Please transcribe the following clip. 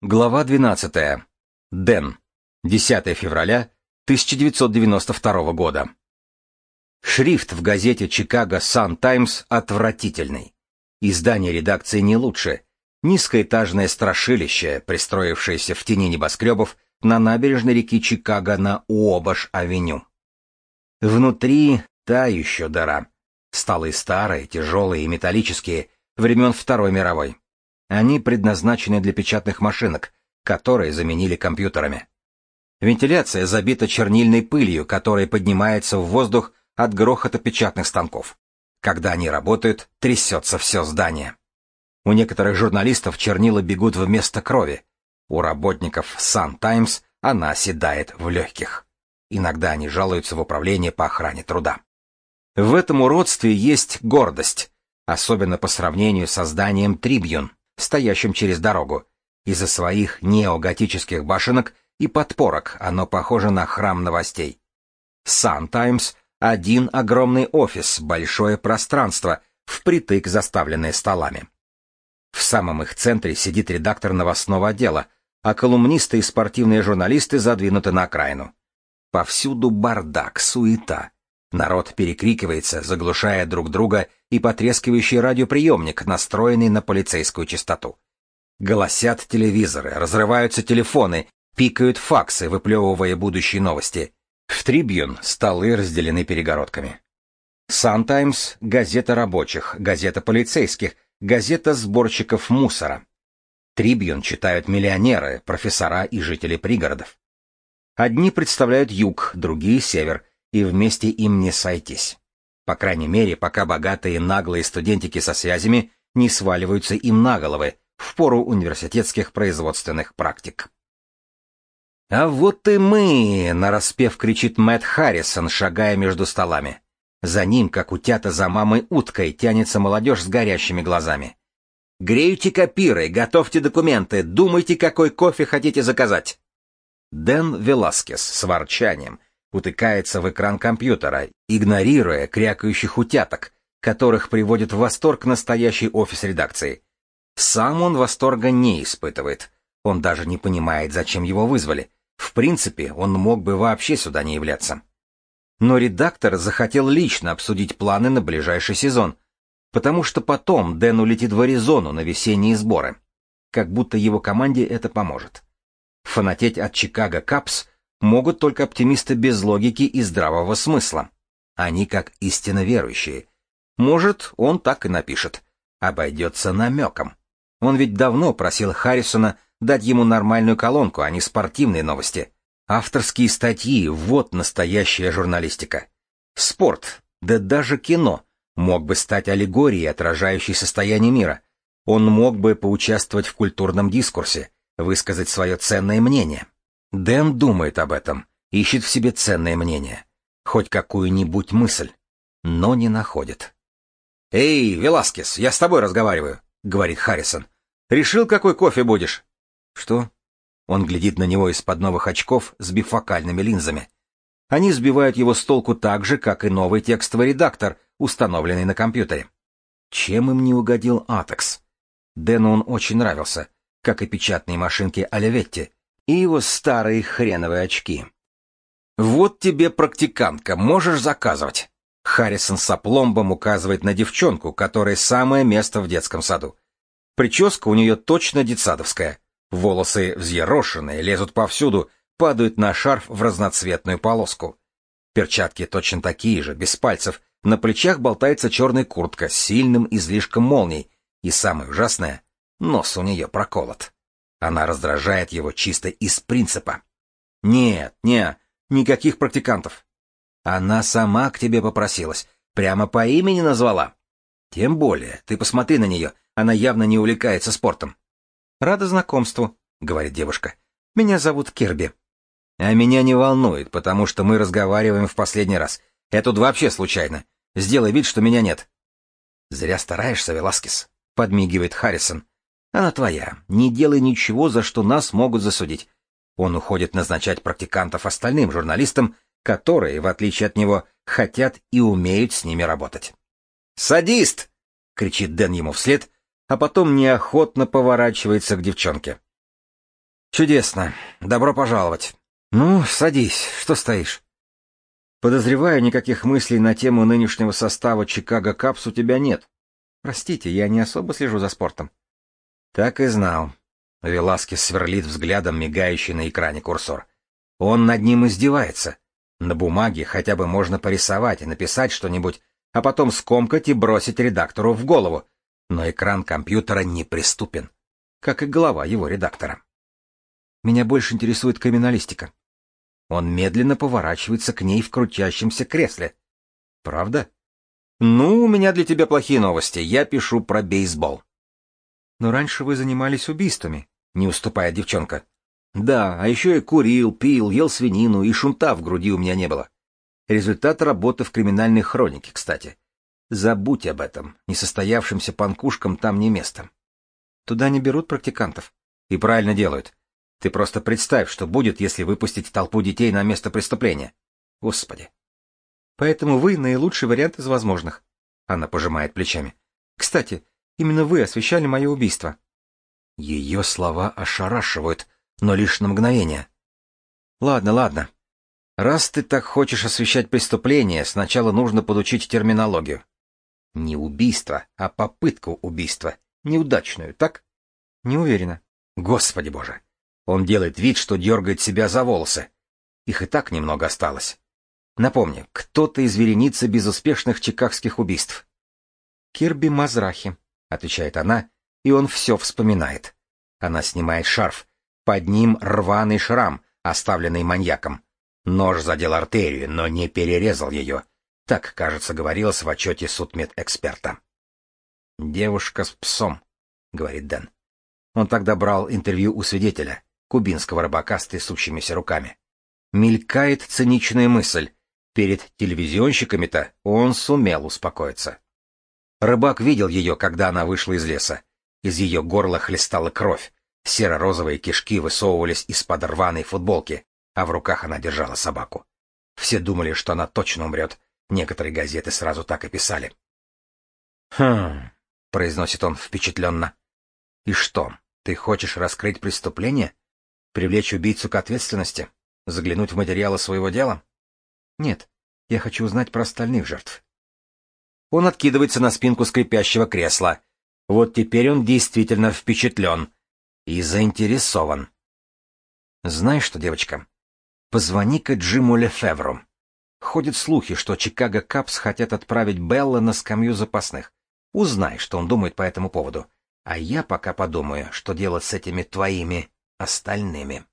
Глава 12. Дэн. 10 февраля 1992 года. Шрифт в газете «Чикаго Сан Таймс» отвратительный. Издание редакции не лучше. Низкоэтажное страшилище, пристроившееся в тени небоскребов на набережной реки Чикаго на Уобаш-авеню. Внутри та еще дыра. Столы старые, тяжелые и металлические, времен Второй мировой. Они предназначены для печатных машинок, которые заменили компьютерами. Вентиляция забита чернильной пылью, которая поднимается в воздух от грохота печатных станков. Когда они работают, трясется все здание. У некоторых журналистов чернила бегут вместо крови. У работников Sun Times она седает в легких. Иногда они жалуются в управление по охране труда. В этом уродстве есть гордость, особенно по сравнению со зданием Трибьюн, стоящим через дорогу. Из-за своих неоготических башенок и подпорок оно похоже на храм новостей. Sun Times — один огромный офис, большое пространство, впритык заставленное столами. В самом их центре сидит редактор новостного отдела, а колумнисты и спортивные журналисты задвинуты на окраину. Повсюду бардак, суета. Народ перекрикивается, заглушая друг друга и потрескивающий радиоприемник, настроенный на полицейскую частоту. Голосят телевизоры, разрываются телефоны, пикают факсы, выплевывая будущие новости. В Трибьюн столы разделены перегородками. Times — газета рабочих, газета полицейских, газета сборщиков мусора. Трибьюн читают миллионеры, профессора и жители пригородов. Одни представляют юг, другие — север, и вместе им не сойтись. По крайней мере, пока богатые наглые студентики со связями не сваливаются им на головы в пору университетских производственных практик. «А вот и мы!» — нараспев кричит Мэтт Харрисон, шагая между столами. За ним, как утята за мамой уткой, тянется молодежь с горящими глазами. «Греюте копиры, готовьте документы, думайте, какой кофе хотите заказать!» Дэн Веласкес с ворчанием утыкается в экран компьютера, игнорируя крякающих утяток, которых приводит в восторг настоящий офис редакции. Сам он восторга не испытывает. Он даже не понимает, зачем его вызвали. В принципе, он мог бы вообще сюда не являться. Но редактор захотел лично обсудить планы на ближайший сезон, потому что потом Дэн улетит в Аризону на весенние сборы. Как будто его команде это поможет. Фанатеть от Чикаго Капс могут только оптимисты без логики и здравого смысла. Они как истинно верующие. Может, он так и напишет. Обойдется намеком. Он ведь давно просил Харрисона дать ему нормальную колонку, а не спортивные новости. Авторские статьи — вот настоящая журналистика. Спорт, да даже кино, мог бы стать аллегорией, отражающей состояние мира. Он мог бы поучаствовать в культурном дискурсе, высказать свое ценное мнение. Дэн думает об этом, ищет в себе ценное мнение, хоть какую-нибудь мысль, но не находит. «Эй, Веласкес, я с тобой разговариваю», — говорит Харрисон. «Решил, какой кофе будешь?» «Что?» Он глядит на него из-под новых очков с бифокальными линзами. Они сбивают его с толку так же, как и новый текстовый редактор, установленный на компьютере. Чем им не угодил Атекс? Дэну он очень нравился, как и печатные машинки Оливетти, и его старые хреновые очки. «Вот тебе практикантка, можешь заказывать». Харрисон с опломбом указывает на девчонку, которая самое место в детском саду. Прическа у нее точно детсадовская. Волосы взъерошенные, лезут повсюду, падают на шарф в разноцветную полоску. Перчатки точно такие же, без пальцев. На плечах болтается черная куртка с сильным излишком молний. И самое ужасное — нос у нее проколот. Она раздражает его чисто из принципа. Нет, не, никаких практикантов. Она сама к тебе попросилась, прямо по имени назвала. Тем более, ты посмотри на нее, она явно не увлекается спортом. Рада знакомству, говорит девушка. Меня зовут Кирби. А меня не волнует, потому что мы разговариваем в последний раз. Это тут вообще случайно. Сделай вид, что меня нет. Зря стараешься, Веласкес, подмигивает Харрисон. Она твоя. Не делай ничего, за что нас могут засудить. Он уходит назначать практикантов остальным журналистам, которые, в отличие от него, хотят и умеют с ними работать. «Садист!» — кричит Дэн ему вслед, а потом неохотно поворачивается к девчонке. Чудесно. Добро пожаловать. Ну, садись. Что стоишь? Подозреваю, никаких мыслей на тему нынешнего состава Чикаго Капс у тебя нет. Простите, я не особо слежу за спортом. Так и знал. Веласкес сверлит взглядом мигающий на экране курсор. Он над ним издевается. На бумаге хотя бы можно порисовать и написать что-нибудь, а потом скомкать и бросить редактору в голову. Но экран компьютера неприступен, как и голова его редактора. Меня больше интересует криминалистика. Он медленно поворачивается к ней в крутящемся кресле. Правда? Ну, у меня для тебя плохие новости. Я пишу про бейсбол. Но раньше вы занимались убийствами, не уступает девчонка. Да, а еще я курил, пил, ел свинину, и шунта в груди у меня не было. Результат работы в криминальной хронике, кстати. Забудь об этом. Несостоявшимся панкушкам там не место. Туда не берут практикантов. И правильно делают. Ты просто представь, что будет, если выпустить толпу детей на место преступления. Господи. Поэтому вы наилучший вариант из возможных. Она пожимает плечами. Кстати, именно вы освещали мое убийство. Ее слова ошарашивают, но лишь на мгновение. Ладно, ладно. Раз ты так хочешь освещать преступление, сначала нужно подучить терминологию. Не убийство, а попытку убийства. Неудачную, так? Не уверена. Господи боже. Он делает вид, что дергает себя за волосы. Их и так немного осталось. Напомни, кто-то из вереницы безуспешных чикагских убийств. «Кирби Мазрахи», — отвечает она, и он все вспоминает. Она снимает шарф. Под ним рваный шрам, оставленный маньяком. Нож задел артерию, но не перерезал ее. Так, кажется, говорилось в отчете судмедэксперта. «Девушка с псом», — говорит Дэн. Он тогда брал интервью у свидетеля кубинского рыбака с трясущимися руками. Мелькает циничная мысль. Перед телевизионщиками-то он сумел успокоиться. Рыбак видел ее, когда она вышла из леса. Из ее горла хлестала кровь. Серо-розовые кишки высовывались из-под рваной футболки, а в руках она держала собаку. Все думали, что она точно умрет. Некоторые газеты сразу так и писали. «Хм...» — произносит он впечатленно. «И что, ты хочешь раскрыть преступление? Привлечь убийцу к ответственности? Заглянуть в материалы своего дела? Нет, я хочу узнать про остальных жертв. Он откидывается на спинку скрипящего кресла. Вот теперь он действительно впечатлен и заинтересован. Знаешь что, девочка, позвони-ка Джиму Лефевру. Ходят слухи, что Чикаго Капс хотят отправить Белла на скамью запасных. Узнай, что он думает по этому поводу. А я пока подумаю, что делать с этими твоими остальными.